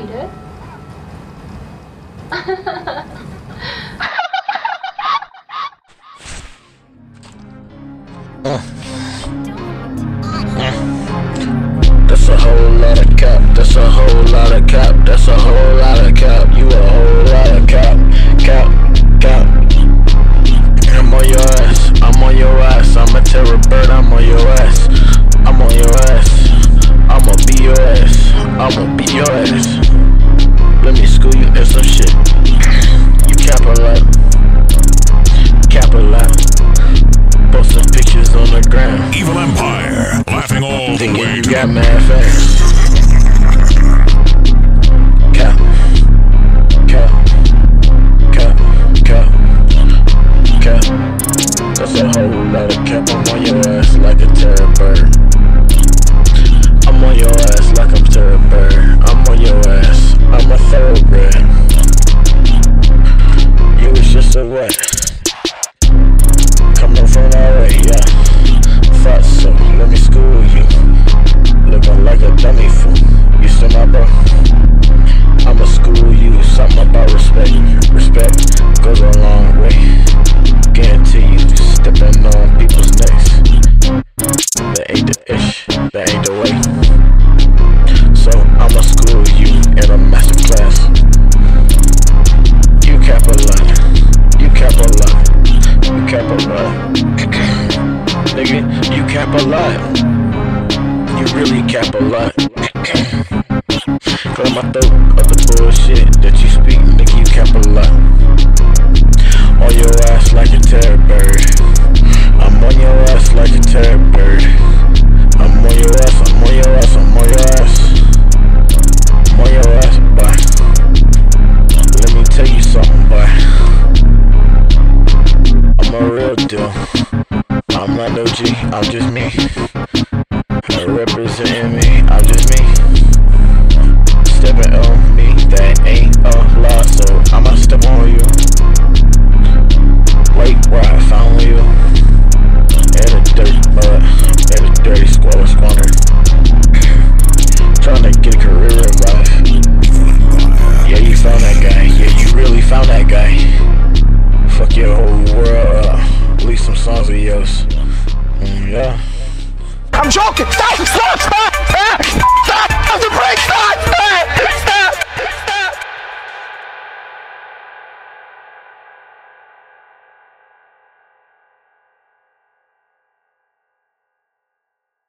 did. That's a whole lot of cap, that's a whole lot of cap, that's a whole lot of cap, you a whole lot of cap, cap, cap. I'm on your ass, I'm on your ass, I'm a terror bird, I'm on your ass, I'm on your ass, I'ma your ass, I'ma be your ass. Got mad fans. That ain't the ish. That ain't the way. So I'ma school you in a master class. You cap a lot. You cap a lot. You cap a lot. Nigga, you cap a lot. You really cap a lot. Clear my throat of the bullshit that you a real deal. I'm not no G, I'm just me. Representing me, I'm just me. Yeah. I'm joking. Stop! Stop! Stop! Stop! Stop! The break! Stop!